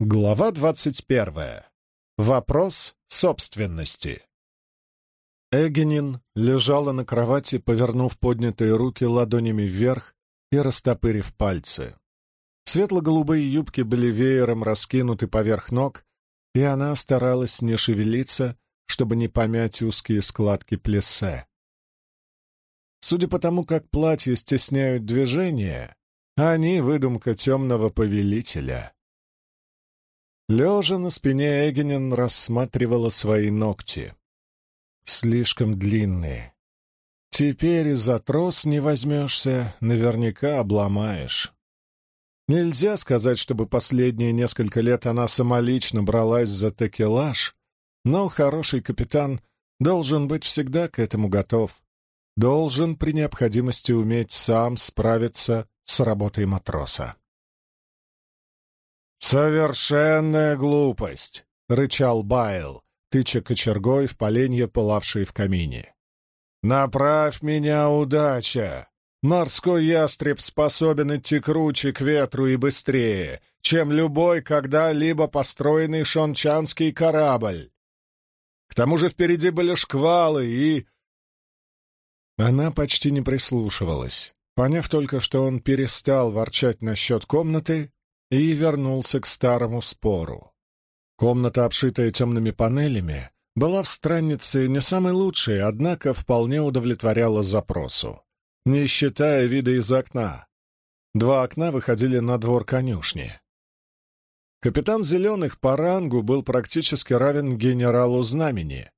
Глава двадцать первая. Вопрос собственности. Эгенин лежала на кровати, повернув поднятые руки ладонями вверх и растопырив пальцы. Светло-голубые юбки были веером раскинуты поверх ног, и она старалась не шевелиться, чтобы не помять узкие складки плессе. Судя по тому, как платья стесняют движение, они — выдумка темного повелителя. Лежа на спине Эгенин рассматривала свои ногти. Слишком длинные. Теперь и за трос не возьмешься, наверняка обломаешь. Нельзя сказать, чтобы последние несколько лет она самолично бралась за текелаж, но хороший капитан должен быть всегда к этому готов. Должен при необходимости уметь сам справиться с работой матроса. «Совершенная глупость!» — рычал Байл, тыча кочергой в поленья, пылавшие в камине. «Направь меня, удача! Морской ястреб способен идти круче к ветру и быстрее, чем любой когда-либо построенный шончанский корабль. К тому же впереди были шквалы и...» Она почти не прислушивалась, поняв только, что он перестал ворчать насчет комнаты и вернулся к старому спору. Комната, обшитая темными панелями, была в страннице не самой лучшей, однако вполне удовлетворяла запросу не считая вида из окна. Два окна выходили на двор конюшни. Капитан Зеленых по рангу был практически равен генералу Знамени,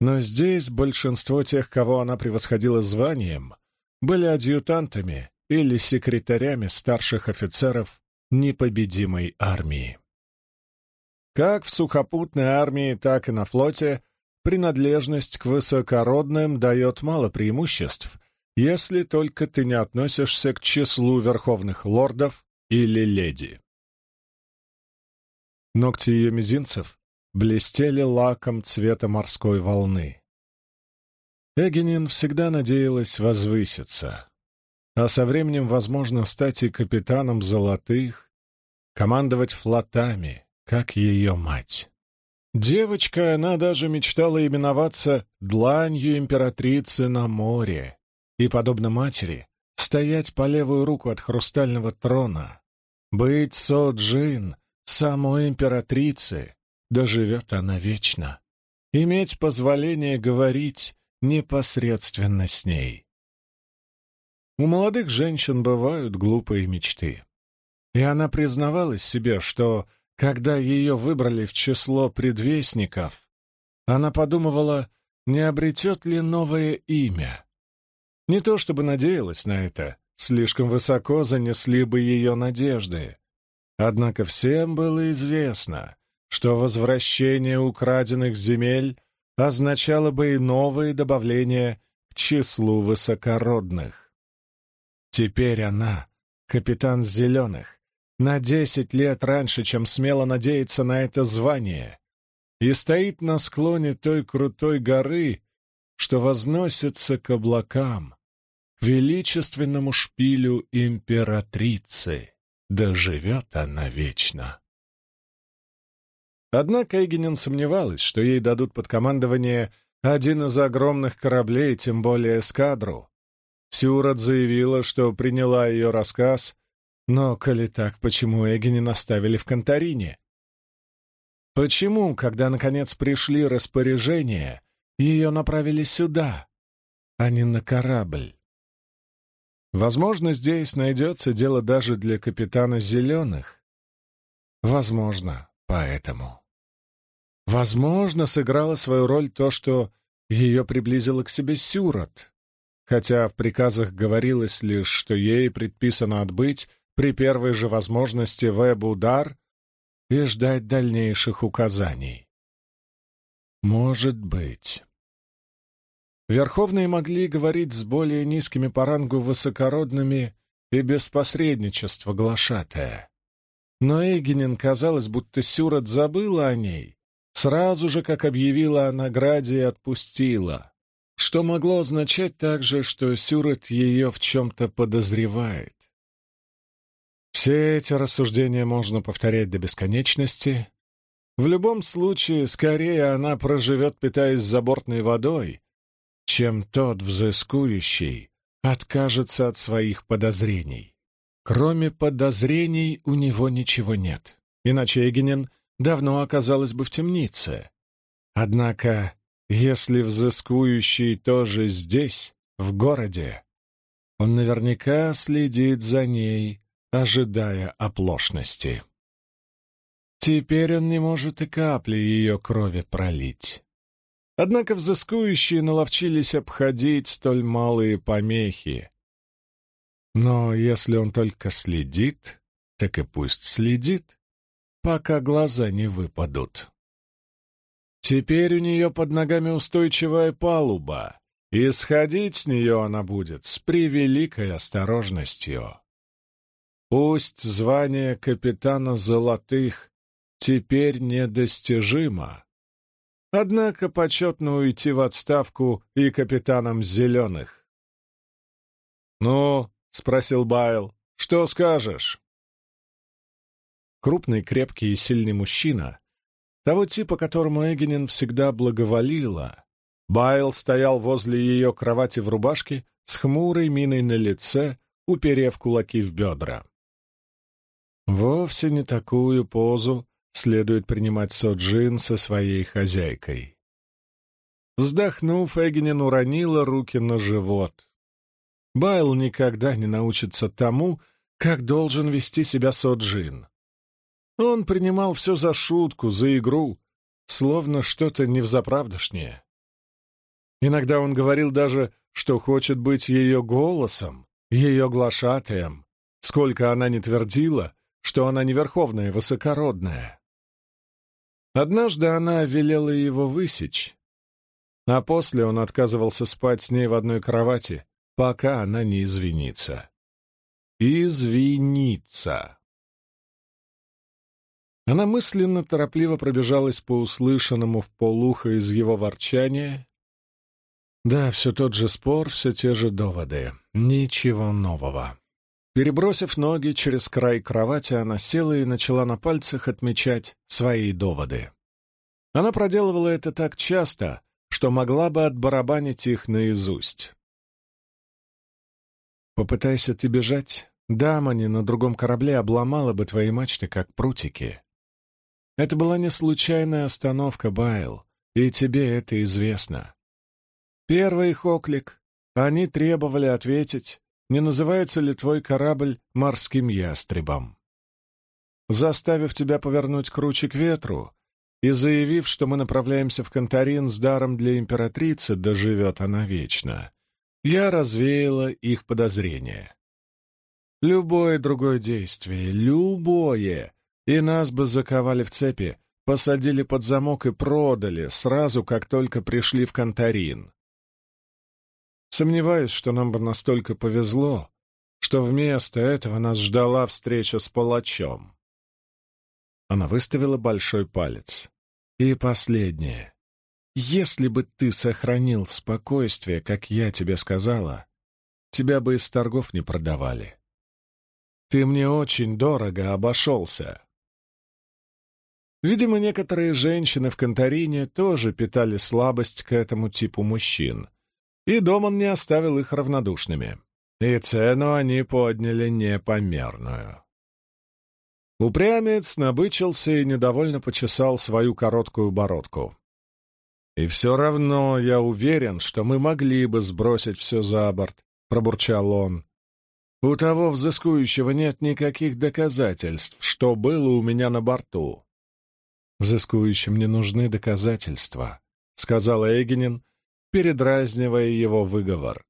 но здесь большинство тех, кого она превосходила званием, были адъютантами или секретарями старших офицеров непобедимой армии. Как в сухопутной армии, так и на флоте принадлежность к высокородным дает мало преимуществ, если только ты не относишься к числу верховных лордов или леди. Ногти ее мизинцев блестели лаком цвета морской волны. Эгенин всегда надеялась возвыситься, а со временем, возможно, стать и капитаном золотых, командовать флотами, как ее мать. Девочка, она даже мечтала именоваться «дланью императрицы на море», и, подобно матери, стоять по левую руку от хрустального трона, быть Со-Джин, самой императрицы, доживет она вечно, иметь позволение говорить непосредственно с ней. У молодых женщин бывают глупые мечты. И она признавалась себе, что, когда ее выбрали в число предвестников, она подумывала, не обретет ли новое имя, не то чтобы надеялась на это, слишком высоко занесли бы ее надежды. Однако всем было известно, что возвращение украденных земель означало бы и новые добавления к числу высокородных. Теперь она, капитан Зеленых, на десять лет раньше, чем смело надеяться на это звание, и стоит на склоне той крутой горы, что возносится к облакам, величественному шпилю императрицы. Да живет она вечно. Однако Эгенин сомневалась, что ей дадут под командование один из огромных кораблей, тем более эскадру. Сюрат заявила, что приняла ее рассказ, но, коли так, почему Эгенин оставили в Конторине? Почему, когда, наконец, пришли распоряжения, ее направили сюда, а не на корабль? Возможно, здесь найдется дело даже для капитана Зеленых. Возможно, поэтому. Возможно, сыграло свою роль то, что ее приблизило к себе Сюрот, хотя в приказах говорилось лишь, что ей предписано отбыть при первой же возможности в Эбудар и ждать дальнейших указаний. Может быть. Верховные могли говорить с более низкими по рангу высокородными и без посредничества глашатая. Но Эгенин казалось, будто Сюрот забыла о ней, сразу же, как объявила о награде и отпустила, что могло означать также, что Сюрот ее в чем-то подозревает. Все эти рассуждения можно повторять до бесконечности. В любом случае, скорее она проживет, питаясь забортной водой, чем тот взыскующий откажется от своих подозрений. Кроме подозрений у него ничего нет, иначе Эгенин давно оказалась бы в темнице. Однако, если взыскующий тоже здесь, в городе, он наверняка следит за ней, ожидая оплошности. Теперь он не может и капли ее крови пролить. Однако взыскующие наловчились обходить столь малые помехи. Но если он только следит, так и пусть следит, пока глаза не выпадут. Теперь у нее под ногами устойчивая палуба, и сходить с нее она будет с превеликой осторожностью. Пусть звание капитана Золотых теперь недостижимо, Однако почетно уйти в отставку и капитаном Зеленых. «Ну?» — спросил Байл. «Что скажешь?» Крупный, крепкий и сильный мужчина, того типа, которому Эгенин всегда благоволила, Байл стоял возле ее кровати в рубашке с хмурой миной на лице, уперев кулаки в бедра. Вовсе не такую позу следует принимать Соджин со своей хозяйкой. Вздохнув, Эгенин уронила руки на живот. Байл никогда не научится тому, как должен вести себя Соджин. Он принимал все за шутку, за игру, словно что-то невзаправдошнее. Иногда он говорил даже, что хочет быть ее голосом, ее глашатаем, сколько она не твердила, что она не верховная, высокородная. Однажды она велела его высечь, а после он отказывался спать с ней в одной кровати, пока она не извинится. Извиниться. Она мысленно торопливо пробежалась по услышанному в полухо из его ворчания. Да, все тот же спор, все те же доводы. Ничего нового. Перебросив ноги через край кровати, она села и начала на пальцах отмечать свои доводы. Она проделывала это так часто, что могла бы отбарабанить их наизусть. Попытайся ты бежать, Дамани на другом корабле обломала бы твои мачты, как прутики. Это была не случайная остановка, Байл, и тебе это известно. Первый их оклик, они требовали ответить, не называется ли твой корабль морским ястребом. Заставив тебя повернуть круче к ветру и заявив, что мы направляемся в Конторин с даром для императрицы, доживет она вечно, я развеяла их подозрения. Любое другое действие, любое, и нас бы заковали в цепи, посадили под замок и продали сразу, как только пришли в Конторин. Сомневаюсь, что нам бы настолько повезло, что вместо этого нас ждала встреча с палачом. Она выставила большой палец. И последнее. Если бы ты сохранил спокойствие, как я тебе сказала, тебя бы из торгов не продавали. Ты мне очень дорого обошелся. Видимо, некоторые женщины в Конторине тоже питали слабость к этому типу мужчин, и Доман не оставил их равнодушными. И цену они подняли непомерную. Упрямец набычился и недовольно почесал свою короткую бородку. «И все равно я уверен, что мы могли бы сбросить все за борт», — пробурчал он. «У того взыскующего нет никаких доказательств, что было у меня на борту». «Взыскующим не нужны доказательства», — сказал Эгенин, передразнивая его выговор.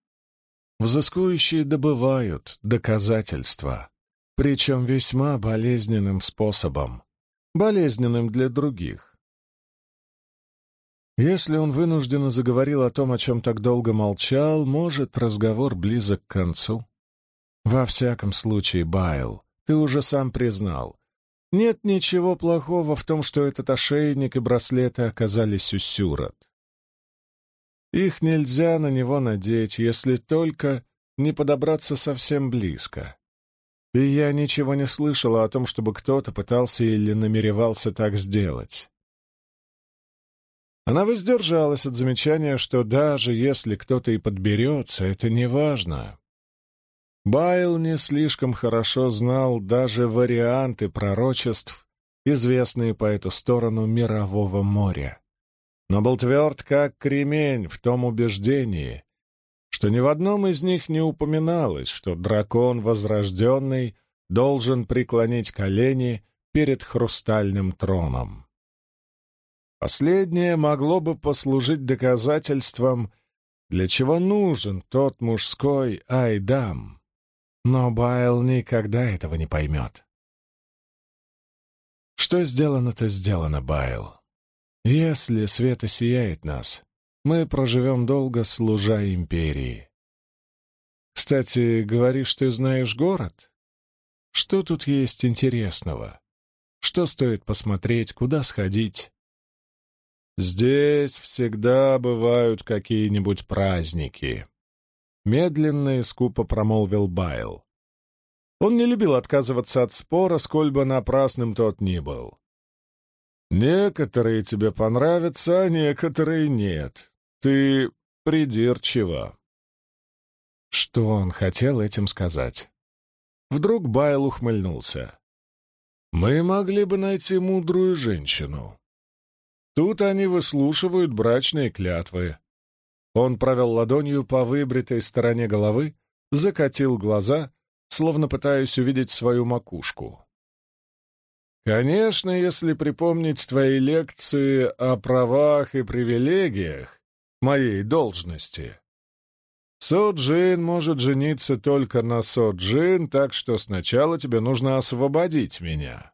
Взыскующие добывают доказательства, причем весьма болезненным способом, болезненным для других. Если он вынужденно заговорил о том, о чем так долго молчал, может, разговор близок к концу. Во всяком случае, Байл, ты уже сам признал, нет ничего плохого в том, что этот ошейник и браслеты оказались у Сюрот. Их нельзя на него надеть, если только не подобраться совсем близко. и я ничего не слышала о том, чтобы кто-то пытался или намеревался так сделать. Она воздержалась от замечания, что даже если кто-то и подберется, это не важно. Байл не слишком хорошо знал даже варианты пророчеств, известные по эту сторону Мирового моря. Но был тверд, как кремень, в том убеждении, что ни в одном из них не упоминалось, что дракон возрожденный должен преклонить колени перед хрустальным троном. Последнее могло бы послужить доказательством, для чего нужен тот мужской айдам. Но Байл никогда этого не поймет. Что сделано, то сделано, Байл. Если свет осияет нас, мы проживем долго, служа империи. Кстати, говоришь, ты знаешь город? Что тут есть интересного? Что стоит посмотреть, куда сходить? Здесь всегда бывают какие-нибудь праздники. Медленно и скупо промолвил Байл. Он не любил отказываться от спора, сколь бы напрасным тот ни был. Некоторые тебе понравятся, а некоторые нет. Ты придирчива. Что он хотел этим сказать? Вдруг Байл ухмыльнулся. «Мы могли бы найти мудрую женщину. Тут они выслушивают брачные клятвы». Он провел ладонью по выбритой стороне головы, закатил глаза, словно пытаясь увидеть свою макушку. «Конечно, если припомнить твои лекции о правах и привилегиях моей должности, Соджин может жениться только на Соджин, так что сначала тебе нужно освободить меня.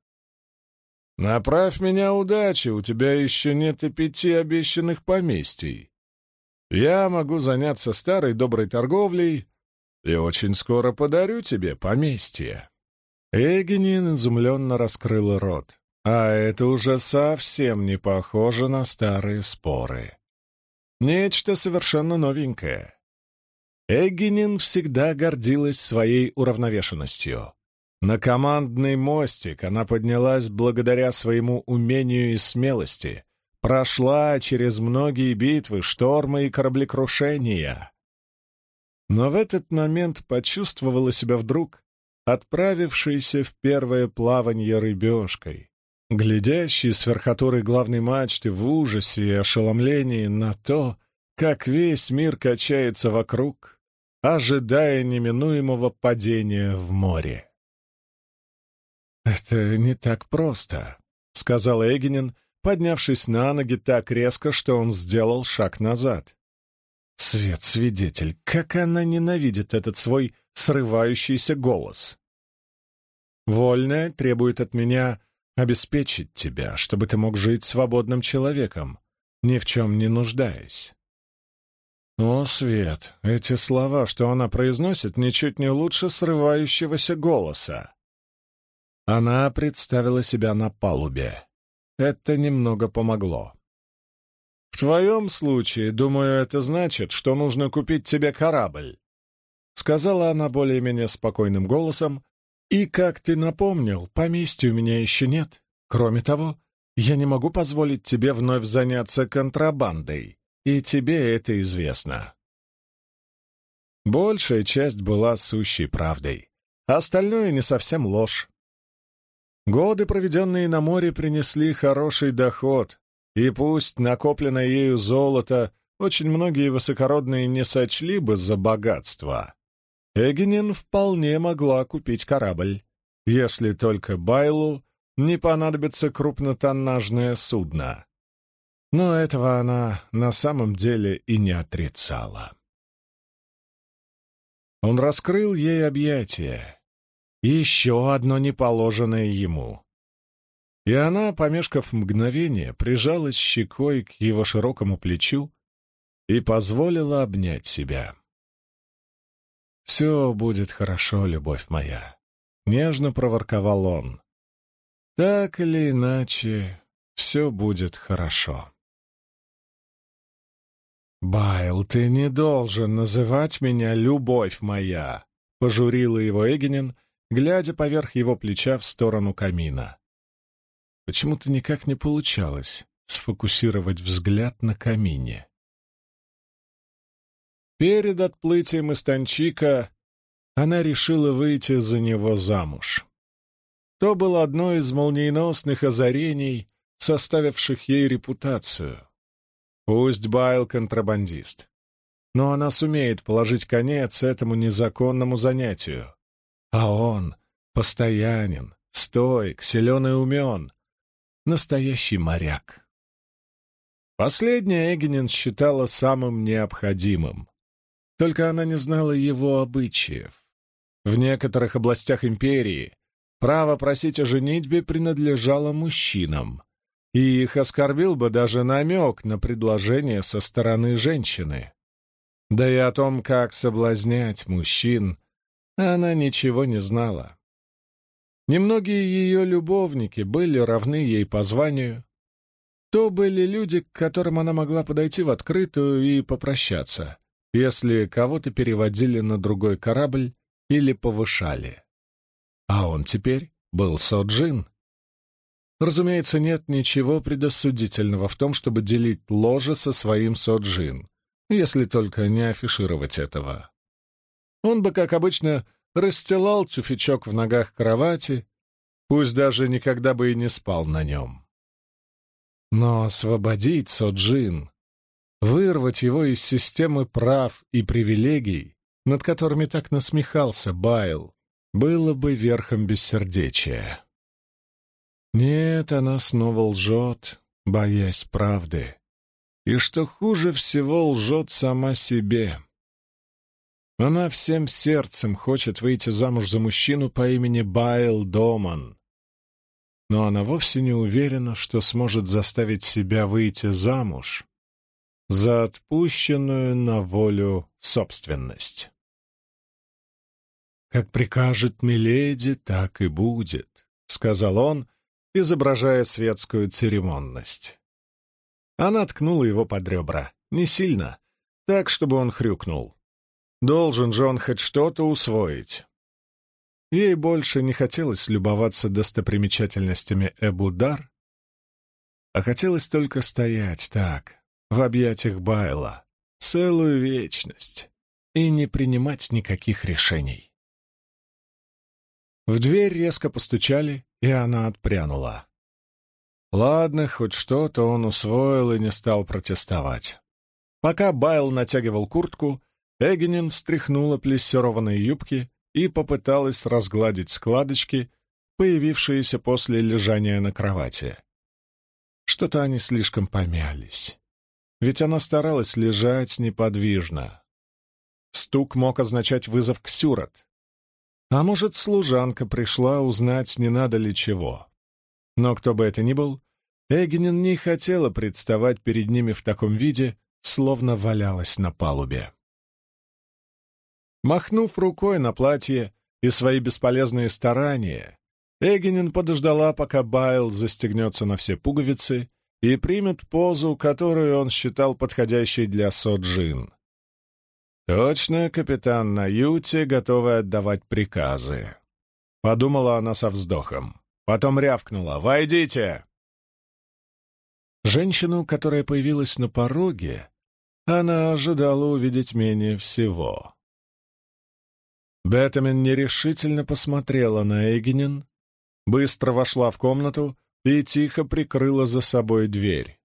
Направь меня удачи, у тебя еще нет и пяти обещанных поместий. Я могу заняться старой доброй торговлей и очень скоро подарю тебе поместье». Эгенин изумленно раскрыл рот. А это уже совсем не похоже на старые споры. Нечто совершенно новенькое. Эгенин всегда гордилась своей уравновешенностью. На командный мостик она поднялась благодаря своему умению и смелости, прошла через многие битвы, штормы и кораблекрушения. Но в этот момент почувствовала себя вдруг отправившейся в первое плавание рыбешкой, глядящей с верхотуры главной мачты в ужасе и ошеломлении на то, как весь мир качается вокруг, ожидая неминуемого падения в море. «Это не так просто», — сказал Эгенин, поднявшись на ноги так резко, что он сделал шаг назад. Свет-свидетель, как она ненавидит этот свой срывающийся голос. «Вольная требует от меня обеспечить тебя, чтобы ты мог жить свободным человеком, ни в чем не нуждаясь. О, Свет, эти слова, что она произносит, ничуть не лучше срывающегося голоса. Она представила себя на палубе. Это немного помогло. «В твоем случае, думаю, это значит, что нужно купить тебе корабль», — сказала она более-менее спокойным голосом. «И, как ты напомнил, поместья у меня еще нет. Кроме того, я не могу позволить тебе вновь заняться контрабандой и тебе это известно. Большая часть была сущей правдой, остальное не совсем ложь. Годы, проведенные на море, принесли хороший доход, и пусть накопленное ею золото очень многие высокородные не сочли бы за богатство, Эгенин вполне могла купить корабль, если только Байлу не понадобится крупнотоннажное судно но этого она на самом деле и не отрицала. Он раскрыл ей объятия, еще одно неположенное ему. И она, помешкав мгновение, прижалась щекой к его широкому плечу и позволила обнять себя. «Все будет хорошо, любовь моя», — нежно проворковал он. «Так или иначе, все будет хорошо». «Байл, ты не должен называть меня «любовь моя», — пожурила его Эгенин, глядя поверх его плеча в сторону камина. Почему-то никак не получалось сфокусировать взгляд на камине. Перед отплытием из Танчика она решила выйти за него замуж. То было одно из молниеносных озарений, составивших ей репутацию. Пусть Байл контрабандист, но она сумеет положить конец этому незаконному занятию. А он постоянен, стойк, силен и умен, настоящий моряк. Последнее Эгенин считала самым необходимым. Только она не знала его обычаев. В некоторых областях империи право просить о женитьбе принадлежало мужчинам, и их оскорбил бы даже намек на предложение со стороны женщины. Да и о том, как соблазнять мужчин, она ничего не знала. Немногие ее любовники были равны ей по званию. То были люди, к которым она могла подойти в открытую и попрощаться, если кого-то переводили на другой корабль или повышали. А он теперь был Соджин. Разумеется, нет ничего предосудительного в том, чтобы делить ложе со своим Соджин, если только не афишировать этого. Он бы, как обычно, расстилал тюфячок в ногах кровати, пусть даже никогда бы и не спал на нем. Но освободить Соджин, вырвать его из системы прав и привилегий, над которыми так насмехался Байл, было бы верхом бессердечия. Нет, она снова лжет, боясь правды. И что хуже всего, лжет сама себе. Она всем сердцем хочет выйти замуж за мужчину по имени Байл Доман. Но она вовсе не уверена, что сможет заставить себя выйти замуж за отпущенную на волю собственность. «Как прикажет Миледи, так и будет», — сказал он, изображая светскую церемонность. Она ткнула его под ребра, не сильно, так, чтобы он хрюкнул. Должен же он хоть что-то усвоить. Ей больше не хотелось любоваться достопримечательностями Эбудар, а хотелось только стоять так, в объятиях Байла, целую вечность, и не принимать никаких решений. В дверь резко постучали, и она отпрянула. Ладно, хоть что-то он усвоил и не стал протестовать. Пока Байл натягивал куртку, Эгенин встряхнула плессированные юбки и попыталась разгладить складочки, появившиеся после лежания на кровати. Что-то они слишком помялись. Ведь она старалась лежать неподвижно. Стук мог означать вызов к Сюрот. А может, служанка пришла узнать, не надо ли чего. Но кто бы это ни был, Эгенин не хотела представать перед ними в таком виде, словно валялась на палубе. Махнув рукой на платье и свои бесполезные старания, Эгенин подождала, пока Байл застегнется на все пуговицы и примет позу, которую он считал подходящей для Соджин. «Точно, капитан на юте, готовый отдавать приказы», — подумала она со вздохом. Потом рявкнула «Войдите!». Женщину, которая появилась на пороге, она ожидала увидеть менее всего. Бетамен нерешительно посмотрела на Эгенин, быстро вошла в комнату и тихо прикрыла за собой дверь.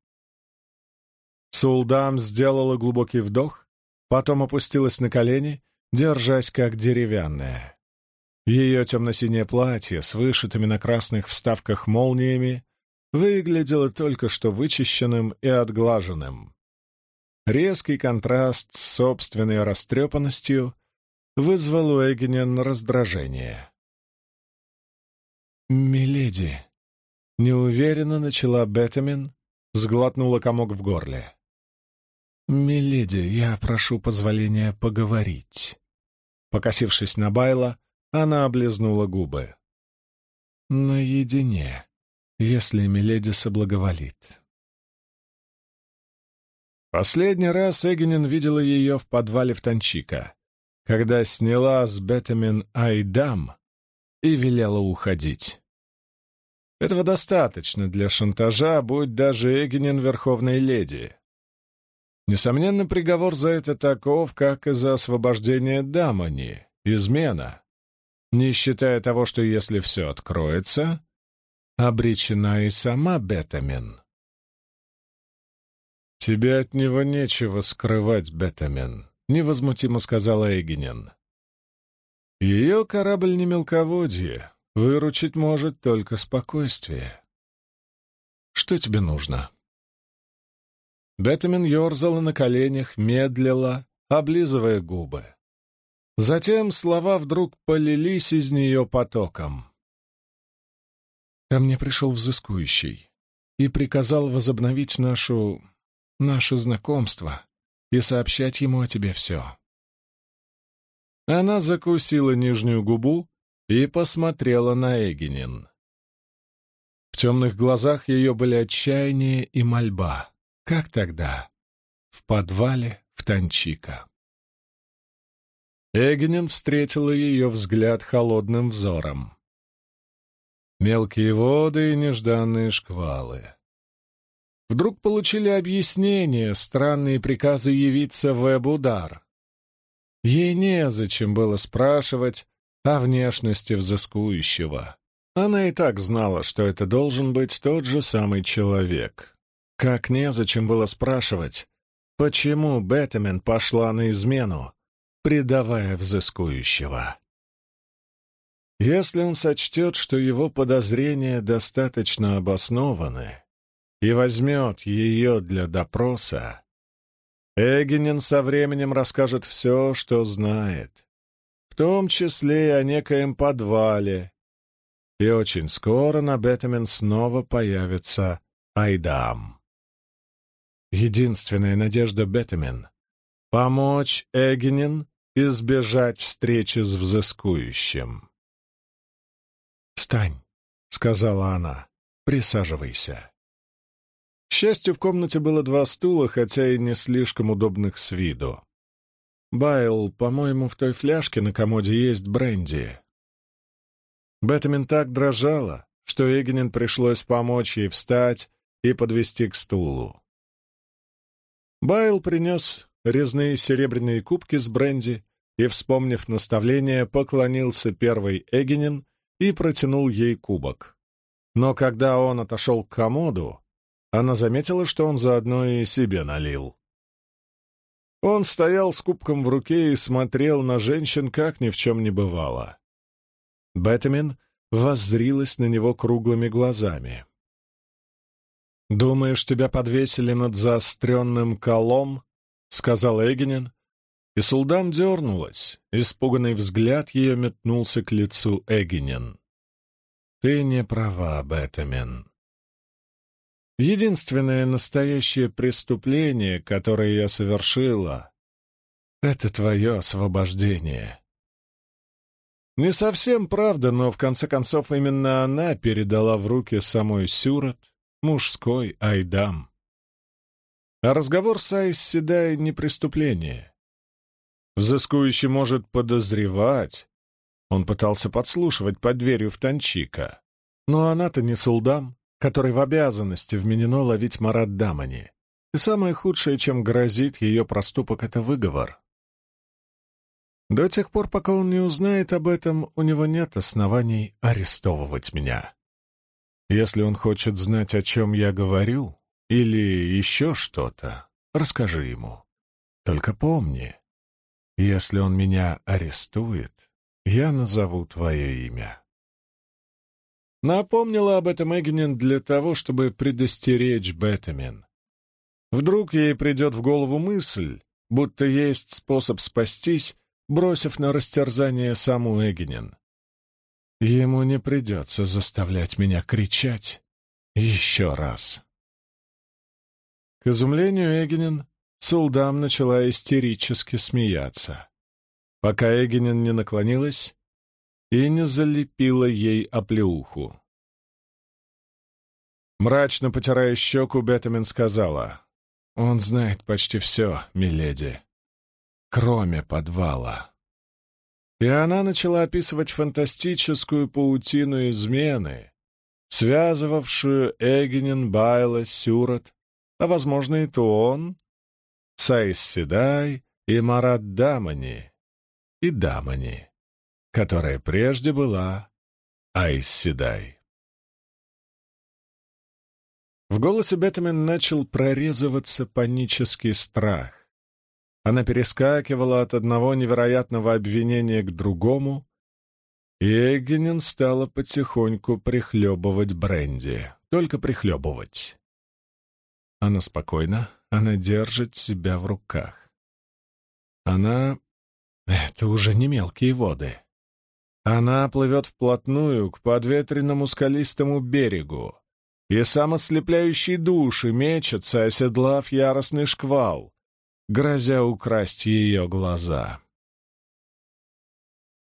Сулдам сделала глубокий вдох, потом опустилась на колени, держась как деревянная. Ее темно-синее платье с вышитыми на красных вставках молниями выглядело только что вычищенным и отглаженным. Резкий контраст с собственной растрепанностью вызвал у Эгнен раздражение. «Миледи», — неуверенно начала Бетамин, сглотнула комок в горле. «Миледи, я прошу позволения поговорить». Покосившись на Байла, она облизнула губы. «Наедине, если Миледи соблаговолит». Последний раз Эгенин видела ее в подвале в Танчика когда сняла с Бетамин Айдам и велела уходить. Этого достаточно для шантажа, будь даже Эгенин верховной леди. Несомненно, приговор за это таков, как и за освобождение Дамани, измена, не считая того, что если все откроется, обречена и сама Бетамин. «Тебе от него нечего скрывать, Бетамен», — невозмутимо сказала Эгенин. «Ее корабль не мелководье, выручить может только спокойствие. Что тебе нужно?» Бетамен ерзала на коленях, медлила, облизывая губы. Затем слова вдруг полились из нее потоком. Ко мне пришел взыскующий и приказал возобновить нашу наше знакомство и сообщать ему о тебе все. Она закусила нижнюю губу и посмотрела на Эгенин. В темных глазах ее были отчаяние и мольба, как тогда, в подвале в Танчика. Эгенин встретила ее взгляд холодным взором. Мелкие воды и нежданные шквалы вдруг получили объяснение, странные приказы явиться в Эбудар. Ей незачем было спрашивать о внешности взыскующего. Она и так знала, что это должен быть тот же самый человек. Как незачем было спрашивать, почему Бэтмен пошла на измену, предавая взыскующего. Если он сочтет, что его подозрения достаточно обоснованы, и возьмет ее для допроса, Эгенин со временем расскажет все, что знает, в том числе и о некоем подвале, и очень скоро на Бетамен снова появится Айдам. Единственная надежда Бетамен — помочь Эгенин избежать встречи с взыскующим. «Встань», — сказала она, — «присаживайся». К счастью, в комнате было два стула, хотя и не слишком удобных с виду. «Байл, по-моему, в той фляжке на комоде есть бренди». Бетамин так дрожала, что Эгенин пришлось помочь ей встать и подвести к стулу. Байл принес резные серебряные кубки с бренди и, вспомнив наставление, поклонился первой Эгенин и протянул ей кубок. Но когда он отошел к комоду, она заметила, что он заодно и себе налил. Он стоял с кубком в руке и смотрел на женщин, как ни в чем не бывало. Бэтмен воззрилась на него круглыми глазами. «Думаешь, тебя подвесили над заостренным колом?» — сказал Эгенин, и Сулдан дернулась. Испуганный взгляд ее метнулся к лицу Эгенин. «Ты не права, Бэтмен. Единственное настоящее преступление, которое я совершила, — это твое освобождение. Не совсем правда, но в конце концов именно она передала в руки самой Сюрот мужской Айдам. А разговор с Айс не преступление. Взыскующий может подозревать. Он пытался подслушивать под дверью в Танчика. Но она-то не Сулдам которой в обязанности вменено ловить Марат Дамани. И самое худшее, чем грозит ее проступок, — это выговор. До тех пор, пока он не узнает об этом, у него нет оснований арестовывать меня. Если он хочет знать, о чем я говорю, или еще что-то, расскажи ему. Только помни, если он меня арестует, я назову твое имя. Напомнила об этом Эгенин для того, чтобы предостеречь Бетамен. Вдруг ей придет в голову мысль, будто есть способ спастись, бросив на растерзание саму Эгенин. Ему не придется заставлять меня кричать еще раз. К изумлению Эгенин, Сулдам начала истерически смеяться. Пока Эгенин не наклонилась, и не залепила ей оплеуху. Мрачно потирая щеку, Бетамен сказала, «Он знает почти все, миледи, кроме подвала». и она начала описывать фантастическую паутину измены, связывавшую Эгенин, Байла, Сюрот, а, возможно, и Туон, Сайс Седай и Марат Дамани, и Дамани, которая прежде была Айс Седай. В голосе Бетамен начал прорезываться панический страх. Она перескакивала от одного невероятного обвинения к другому, и Эгенин стала потихоньку прихлебывать бренди. Только прихлебывать. Она спокойна, она держит себя в руках. Она... Это уже не мелкие воды. Она плывет вплотную к подветренному скалистому берегу, и сам ослепляющий души мечется, оседлав яростный шквал, грозя украсть ее глаза.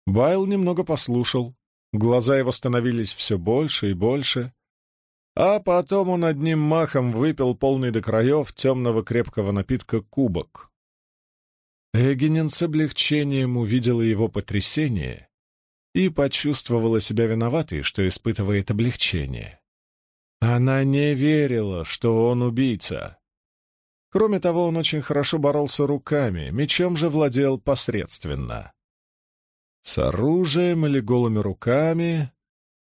Байл немного послушал, глаза его становились все больше и больше, а потом он одним махом выпил полный до краев темного крепкого напитка кубок. Эгенин с облегчением увидела его потрясение и почувствовала себя виноватой, что испытывает облегчение. Она не верила, что он убийца. Кроме того, он очень хорошо боролся руками, мечом же владел посредственно. С оружием или голыми руками,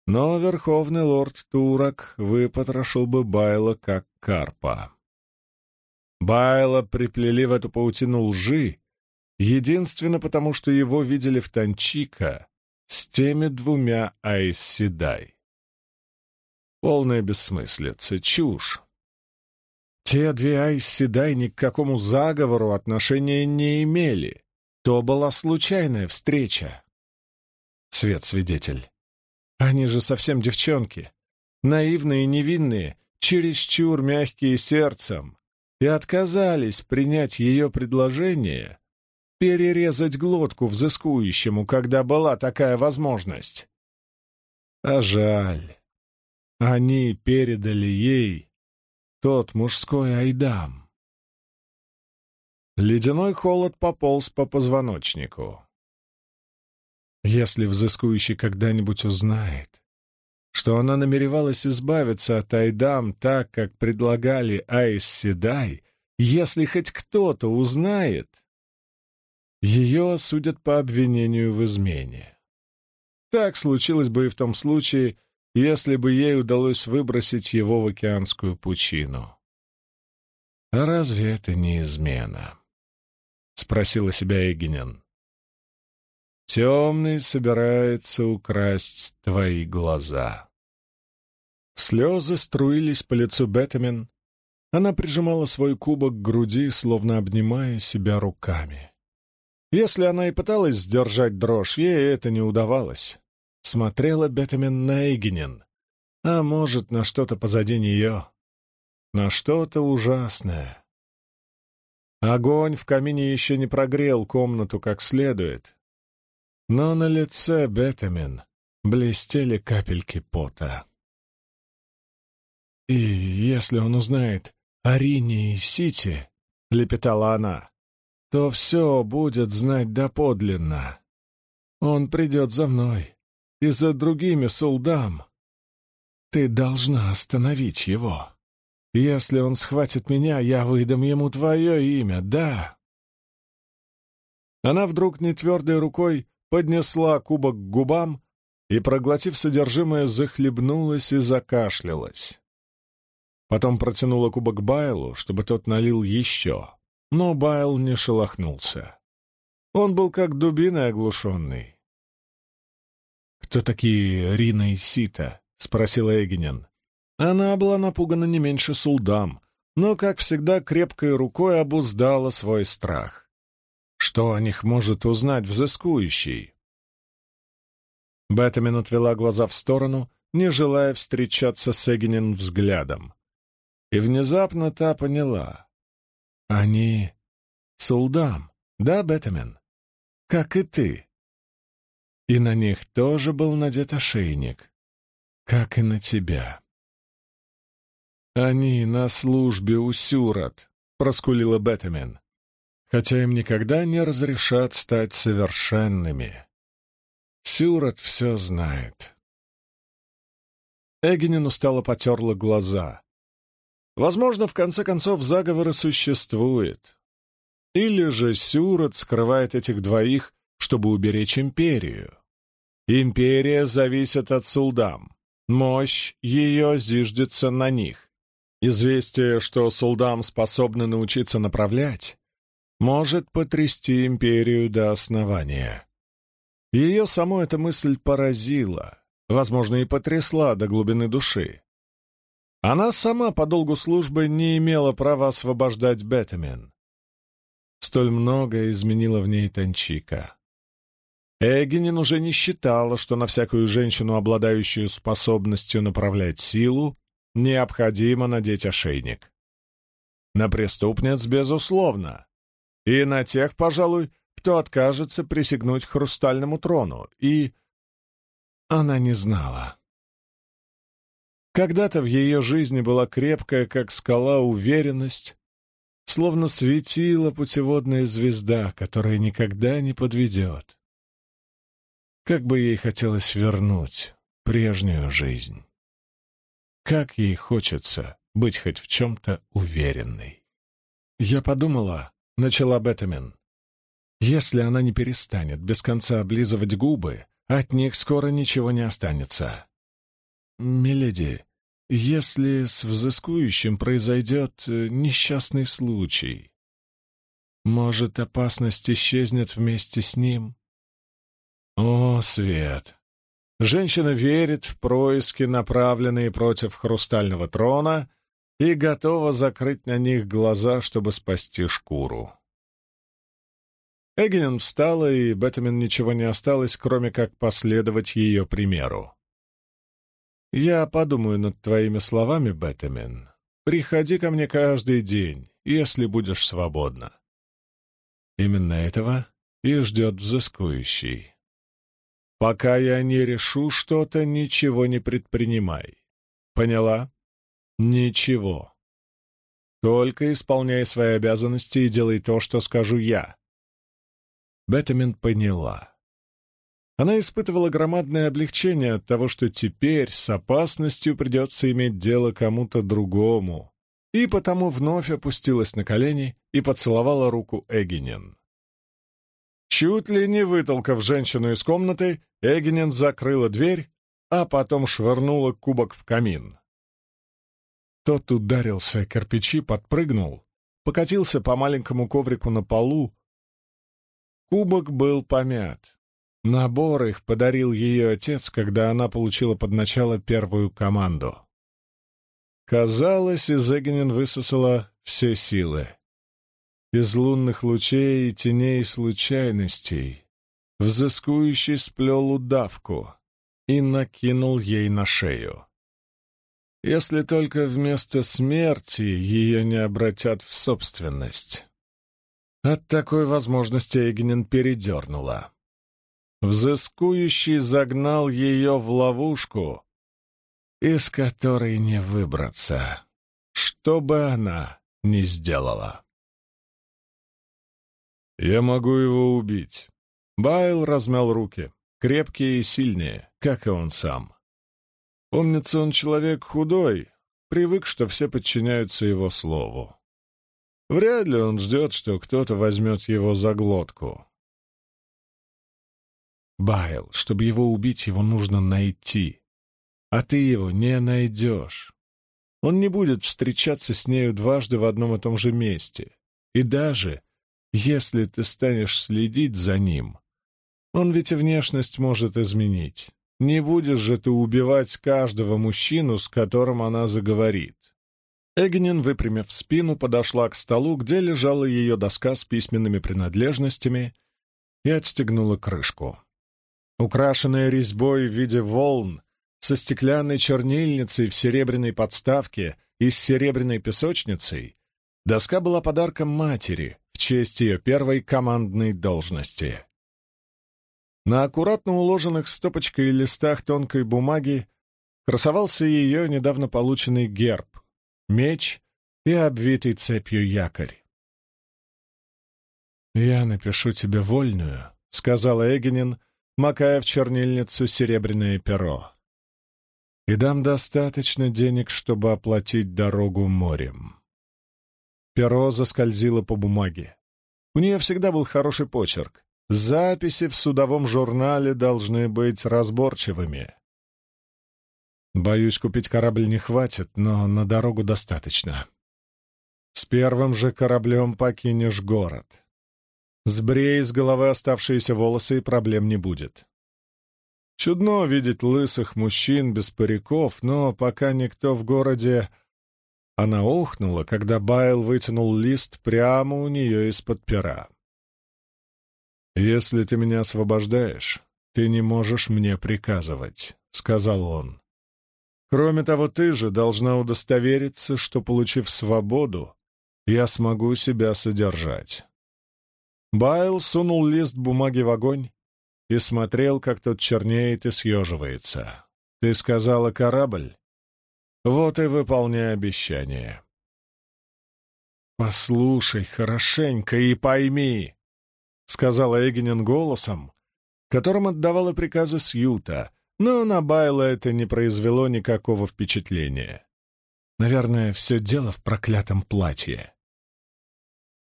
но верховный лорд Турок выпотрошил бы Байла как карпа. Байла приплели в эту паутину лжи, единственно потому, что его видели в Танчика с теми двумя Айсседай. Полная бессмыслица, чушь. Те две Айсседай ни к какому заговору отношения не имели. То была случайная встреча. Свет-свидетель. Они же совсем девчонки. Наивные невинные, чересчур мягкие сердцем. И отказались принять ее предложение перерезать глотку взыскующему, когда была такая возможность. А жаль. Они передали ей тот мужской айдам. Ледяной холод пополз по позвоночнику. Если взыскующий когда-нибудь узнает, что она намеревалась избавиться от Айдам так, как предлагали Айс Седай, если хоть кто-то узнает, ее осудят по обвинению в измене. Так случилось бы и в том случае, если бы ей удалось выбросить его в океанскую пучину. «А разве это не измена?» — спросила себя Эгенен. «Темный собирается украсть твои глаза». Слезы струились по лицу Бетамен. Она прижимала свой кубок к груди, словно обнимая себя руками. Если она и пыталась сдержать дрожь, ей это не удавалось смотрела Бетамен на Эгенин, а может, на что-то позади нее, на что-то ужасное. Огонь в камине еще не прогрел комнату как следует, но на лице Бетамен блестели капельки пота. «И если он узнает о Рине и Сити, — лепетала она, — то все будет знать доподлинно. Он придет за мной, и за другими солдам. Ты должна остановить его. Если он схватит меня, я выдам ему твое имя, да?» Она вдруг нетвердой рукой поднесла кубок к губам и, проглотив содержимое, захлебнулась и закашлялась. Потом протянула кубок Байлу, чтобы тот налил еще, но Байл не шелохнулся. Он был как дубиной оглушенный. «Кто такие Рина и Сита?» — спросила Эгенен. Она была напугана не меньше Сулдам, но, как всегда, крепкой рукой обуздала свой страх. Что о них может узнать взыскующий? Бетамин отвела глаза в сторону, не желая встречаться с Эгенен взглядом. И внезапно та поняла. Они Сулдам, да, Бетамин? Как и ты и на них тоже был надет ошейник, как и на тебя. «Они на службе у Сюрат», — проскулила Бетамен, «хотя им никогда не разрешат стать совершенными. Сюрот все знает. Эгенин устало потерла глаза. Возможно, в конце концов, заговор и существует. Или же Сюрот скрывает этих двоих, чтобы уберечь империю. Империя зависит от Сулдам. Мощь ее зиждется на них. Известие, что Сулдам способны научиться направлять, может потрясти империю до основания. Ее саму эта мысль поразила, возможно, и потрясла до глубины души. Она сама по долгу службы не имела права освобождать Бетамен. Столь многое изменило в ней Танчика. Эгенин уже не считала, что на всякую женщину, обладающую способностью направлять силу, необходимо надеть ошейник. На преступниц, безусловно, и на тех, пожалуй, кто откажется присягнуть хрустальному трону, и... Она не знала. Когда-то в ее жизни была крепкая, как скала, уверенность, словно светила путеводная звезда, которая никогда не подведет. Как бы ей хотелось вернуть прежнюю жизнь. Как ей хочется быть хоть в чем-то уверенной. «Я подумала», — начала Беттамен, «если она не перестанет без конца облизывать губы, от них скоро ничего не останется». «Миледи, если с взыскующим произойдет э, несчастный случай, может, опасность исчезнет вместе с ним?» О, Свет! Женщина верит в происки, направленные против хрустального трона, и готова закрыть на них глаза, чтобы спасти шкуру. Эгенин встала, и Беттамен ничего не осталось, кроме как последовать ее примеру. «Я подумаю над твоими словами, Беттамен. Приходи ко мне каждый день, если будешь свободна». Именно этого и ждет взыскующий. Пока я не решу что-то, ничего не предпринимай. Поняла? Ничего. Только исполняй свои обязанности и делай то, что скажу я. Беттамин поняла. Она испытывала громадное облегчение от того, что теперь с опасностью придется иметь дело кому-то другому, и потому вновь опустилась на колени и поцеловала руку Эгинен. Чуть ли не вытолкав женщину из комнаты, Эгенин закрыла дверь, а потом швырнула кубок в камин. Тот ударился о кирпичи, подпрыгнул, покатился по маленькому коврику на полу. Кубок был помят. Набор их подарил ее отец, когда она получила под начало первую команду. Казалось, из Эгенин высосала все силы из лунных лучей и теней случайностей, взыскующий сплел удавку и накинул ей на шею. Если только вместо смерти ее не обратят в собственность. От такой возможности Эгнин передернула. Взыскующий загнал ее в ловушку, из которой не выбраться, что бы она ни сделала. «Я могу его убить». Байл размял руки, крепкие и сильные, как и он сам. Помнится, он человек худой, привык, что все подчиняются его слову. Вряд ли он ждет, что кто-то возьмет его за глотку. Байл, чтобы его убить, его нужно найти. А ты его не найдешь. Он не будет встречаться с нею дважды в одном и том же месте. И даже если ты станешь следить за ним, он ведь и внешность может изменить. Не будешь же ты убивать каждого мужчину, с которым она заговорит. Эгнин, выпрямив спину, подошла к столу, где лежала ее доска с письменными принадлежностями, и отстегнула крышку. Украшенная резьбой в виде волн, со стеклянной чернильницей в серебряной подставке и с серебряной песочницей, доска была подарком матери, честь ее первой командной должности. На аккуратно уложенных стопочкой листах тонкой бумаги красовался ее недавно полученный герб, меч и обвитый цепью якорь. «Я напишу тебе вольную», — сказала Эгенин, макая в чернильницу серебряное перо. «И дам достаточно денег, чтобы оплатить дорогу морем». Перо заскользило по бумаге. У нее всегда был хороший почерк. Записи в судовом журнале должны быть разборчивыми. Боюсь, купить корабль не хватит, но на дорогу достаточно. С первым же кораблем покинешь город. Сбрей с головы оставшиеся волосы, и проблем не будет. Чудно видеть лысых мужчин без париков, но пока никто в городе... Она охнула, когда Байл вытянул лист прямо у нее из-под пера. «Если ты меня освобождаешь, ты не можешь мне приказывать», — сказал он. Кроме того, ты же должна удостовериться, что, получив свободу, я смогу себя содержать. Байл сунул лист бумаги в огонь и смотрел, как тот чернеет и съеживается. Ты сказала корабль? Вот и выполняй обещание. «Послушай хорошенько и пойми», — сказала Эгенин голосом, которым отдавала приказы Сьюта, но на Байла это не произвело никакого впечатления. Наверное, все дело в проклятом платье.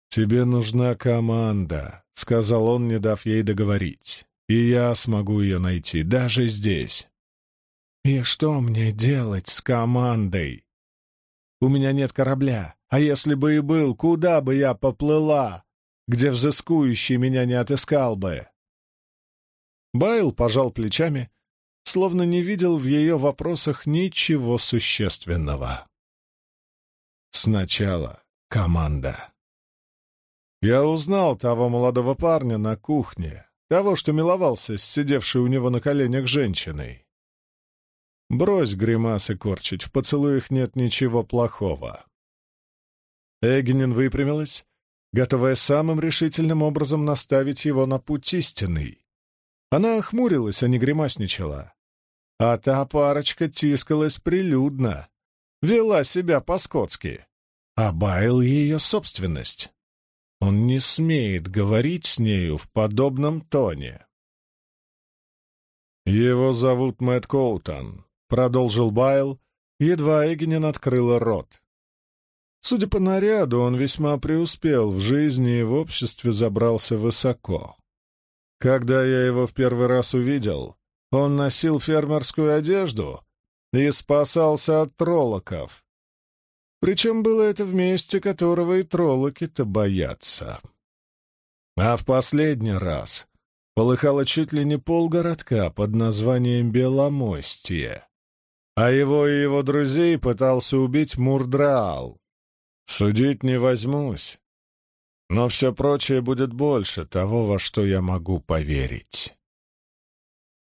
«Тебе нужна команда», — сказал он, не дав ей договорить. «И я смогу ее найти, даже здесь». «И что мне делать с командой? У меня нет корабля, а если бы и был, куда бы я поплыла, где взыскующий меня не отыскал бы?» Байл пожал плечами словно не видел в ее вопросах ничего существенного. Сначала команда. Я узнал того молодого парня на кухне, того, что миловался с сидевшей у него на коленях женщиной. Брось гримасы корчить, в поцелуях нет ничего плохого. Эгенин выпрямилась, готовая самым решительным образом наставить его на путь истинный. Она охмурилась, а не гримасничала. А та парочка тискалась прилюдно, вела себя по-скотски, а ее собственность. Он не смеет говорить с нею в подобном тоне. «Его зовут Мэтт Коутон», — продолжил Байл, едва Эгенин открыла рот. Судя по наряду, он весьма преуспел в жизни и в обществе забрался высоко. Когда я его в первый раз увидел, он носил фермерскую одежду и спасался от троллоков. Причем было это в месте, которого и троллоки-то боятся. А в последний раз полыхало чуть ли не полгородка под названием Беломостье, а его и его друзей пытался убить Мурдраал. Судить не возьмусь, но все прочее будет больше того, во что я могу поверить.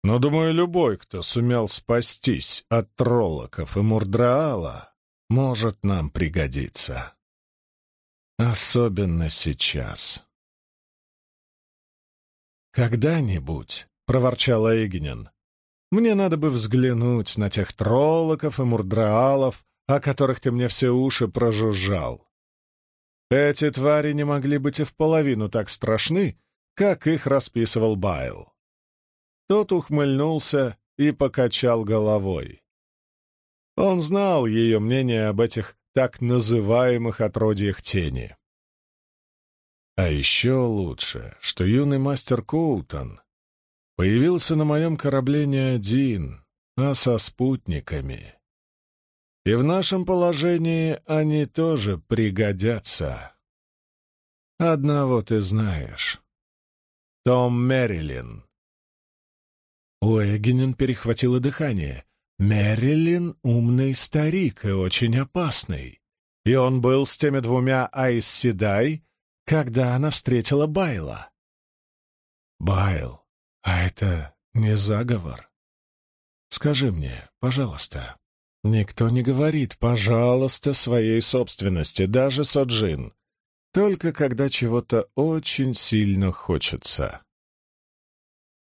Но, думаю, любой, кто сумел спастись от троллоков и мурдраала, может нам пригодиться. Особенно сейчас. «Когда-нибудь», — проворчал Эйгенен, — «мне надо бы взглянуть на тех троллоков и мурдраалов, о которых ты мне все уши прожужжал. Эти твари не могли быть и в половину так страшны, как их расписывал Байл. Тот ухмыльнулся и покачал головой. Он знал ее мнение об этих так называемых отродьях тени. А еще лучше, что юный мастер Коутон появился на моем корабле не один, а со спутниками. И в нашем положении они тоже пригодятся. Одного ты знаешь. Том Мерилин. У Эгенен перехватило дыхание. Мерилин — умный старик и очень опасный. И он был с теми двумя Айс Седай, когда она встретила Байла. Байл, а это не заговор? Скажи мне, пожалуйста. Никто не говорит «пожалуйста» своей собственности, даже Соджин. Только когда чего-то очень сильно хочется.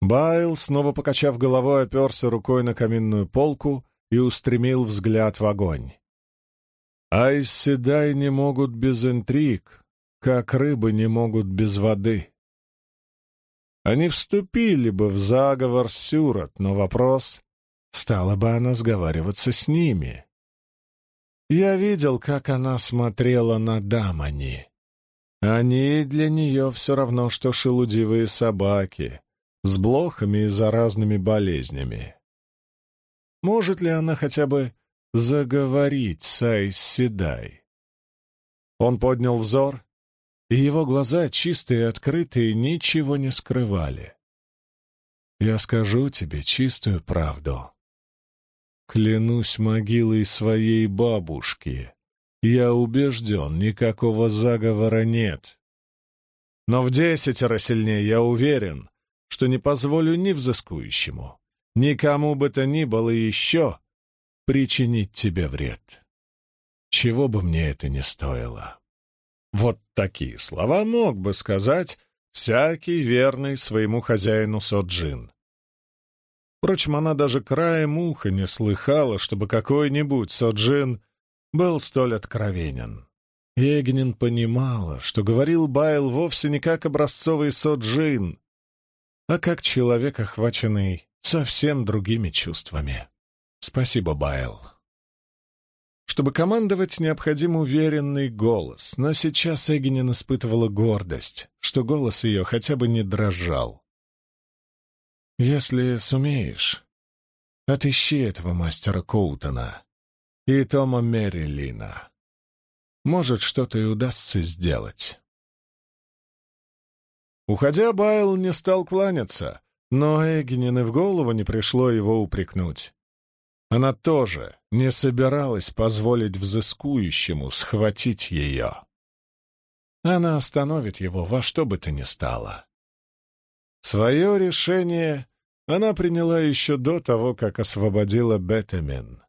Байл, снова покачав головой, оперся рукой на каминную полку и устремил взгляд в огонь. Айседай не могут без интриг, как рыбы не могут без воды. они вступили бы в заговор Сюрот, но вопрос, стала бы она сговариваться с ними. Я видел, как она смотрела на Дамани. Они для нее все равно, что шелудивые собаки, с блохами и заразными болезнями. Может ли она хотя бы заговорить с Айс Седай? Он поднял взор, и его глаза, чистые и открытые, ничего не скрывали. «Я скажу тебе чистую правду. Клянусь могилой своей бабушки, я убежден, никакого заговора нет. Но в десятеро сильнее я уверен, что не позволю ни взыскующему, никому бы то ни было еще причинить тебе вред. Чего бы мне это ни стоило. Вот такие слова мог бы сказать всякий верный своему хозяину Соджин. Впрочем, она даже краем уха не слыхала, чтобы какой-нибудь Соджин был столь откровенен. Егнин понимала, что говорил Байл вовсе не как образцовый соджин, а как человек, охваченный совсем другими чувствами. Спасибо, Байл. Чтобы командовать, необходим уверенный голос, но сейчас Эгенин испытывала гордость, что голос ее хотя бы не дрожал. «Если сумеешь, отыщи этого мастера Коутона и Тома Мерилина. Может, что-то и удастся сделать. Уходя, Байл не стал кланяться, но Эгенин и в голову не пришло его упрекнуть. Она тоже не собиралась позволить взыскующему схватить ее. Она остановит его во что бы то ни стало. Свое решение она приняла еще до того, как освободила Бетамин.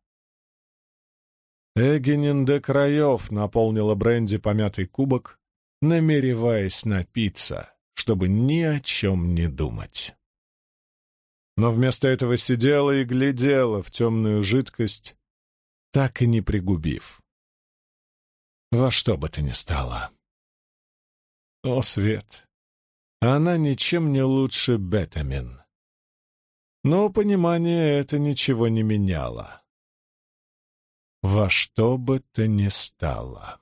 Эгенин до краев наполнила бренди помятый кубок, намереваясь напиться, чтобы ни о чем не думать. Но вместо этого сидела и глядела в темную жидкость, так и не пригубив. Во что бы то ни стало. О, Свет! Она ничем не лучше Бетамин. Но понимание это ничего не меняло во что бы то ни стало.